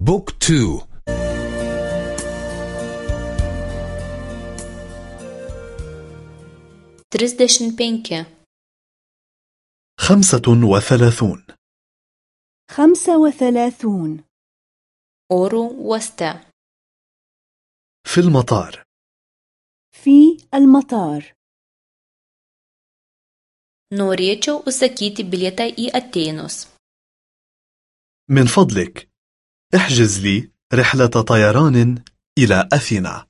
Book two. Trisdešimt penki. خمسة وثلاثون. خمسة وثلاثون. Oro uoste. في المطار. في المطار. Norėčiau užsakyti bilietą į Atėnus. من فضلك. احجز لي رحلة طيران إلى أثينا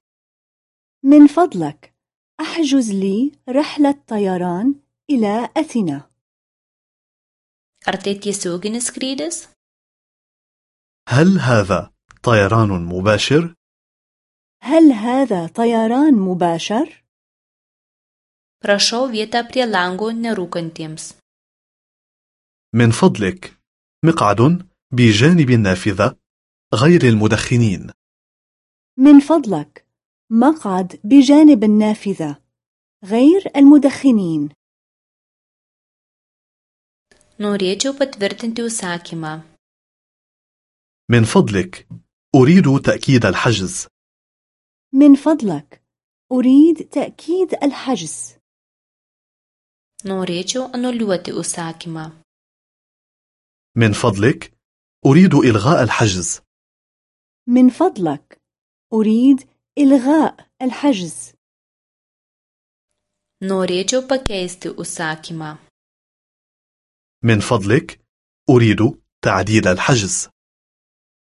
من فضلك احجز لي رحلة طيران إلى أثينا Ar skrydis? هل هذا طيران مباشر؟ هل هذا طيران مباشر؟ Prašau vietą prie lango nerūkantiems. من فضلك مقعد بجانب النافذة غير المدخنين. من فضلك مقعد بجانب النافذة غير المدخنين. Norėčiau patvirtinti užsakymą. من فضلك أريد تأكيد الحجز. من فضلك أريد تأكيد الحجز. Norėčiau anuliuoti užsakymą. من فضلك أريد إلغاء الحجز. من فضلك أريد إلغاء الحجز Norėčiau pakeisti užsakymą. من فضلك أريد تعديل الحجز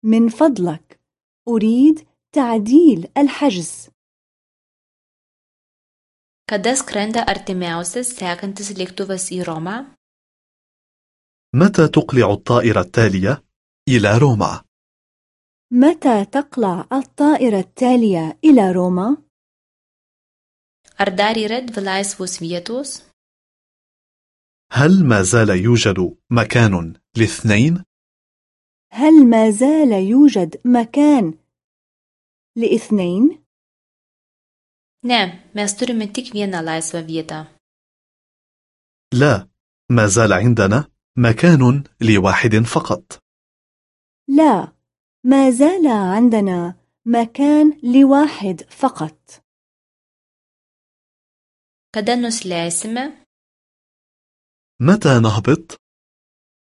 من فضلك أريد تعديل الحجز Kada skrenda artimiausias sekantis lėktuvas į Romą? متى تقلع الطائرة التالية إلى روما؟ متى تقلع الطائرة التالية إلى روما؟ Yra dvi laisvos vietos? هل ما زال يوجد مكان لاثنين؟ هل ما زال يوجد مكان لاثنين؟ Mes turime tik vieną laisvą vietą. لا ما زال عندنا مكان لواحد فقط لا ما زال عندنا مكان لواحد فقط Kada nusileisime? متى نهبط؟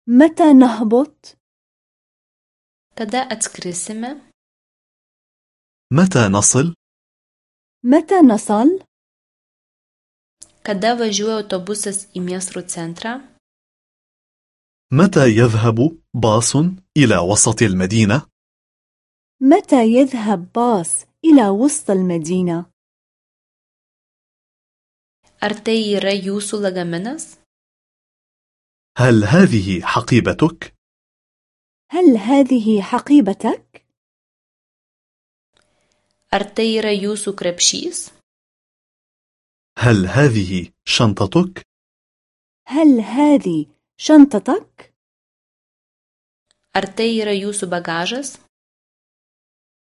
متى نهبط؟ Kada atskrisime? متى نصل؟ متى نصل؟ Kada važiuoja autobusas į miesto centrą? متى يذهب باص إلى وسط المدينة؟ متى يذهب باص إلى وسط المدينة؟ Ar tai yra jūsų lagaminas? هل هذه حقيبتك؟ هل هذه حقيبتك؟ Ar tai yra jūsų krepšys? هل هذه شنطتك؟ هل هذه شنطتك؟ Ar tai yra jūsų bagažas?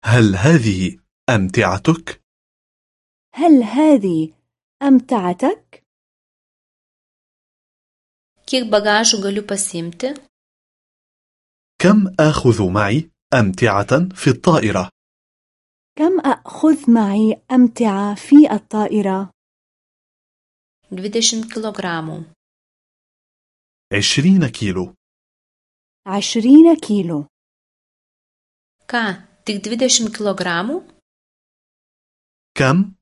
هل هذه أمتعتك؟ هل هذه أمتعتك؟ Kiek bagažų galiu pasimti? كم آخذ معي أمتعة في الطائرة؟ كم أخذ معي أمتعة في الطائرة؟ 20 kg. عشرين كيلو عشرين كيلو Ką, tik 20 kg? كم؟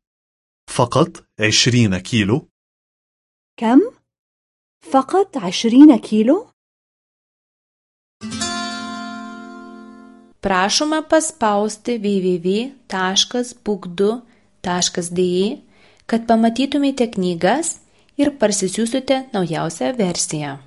فقط عشرين كيلو كم؟ فقط عشرين كيلو؟ Prašoma paspausti www.book2.de, kad pamatytumėte knygas ir parsisiųstumėte naujausią versiją.